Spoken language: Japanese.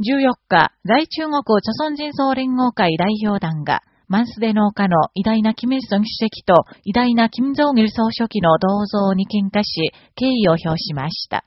14日、在中国朝鮮人総連合会代表団が、マンスデ農家の偉大なキム・イルソン主席と偉大なキム・ジョン・ル総書記の銅像に献花し、敬意を表しました。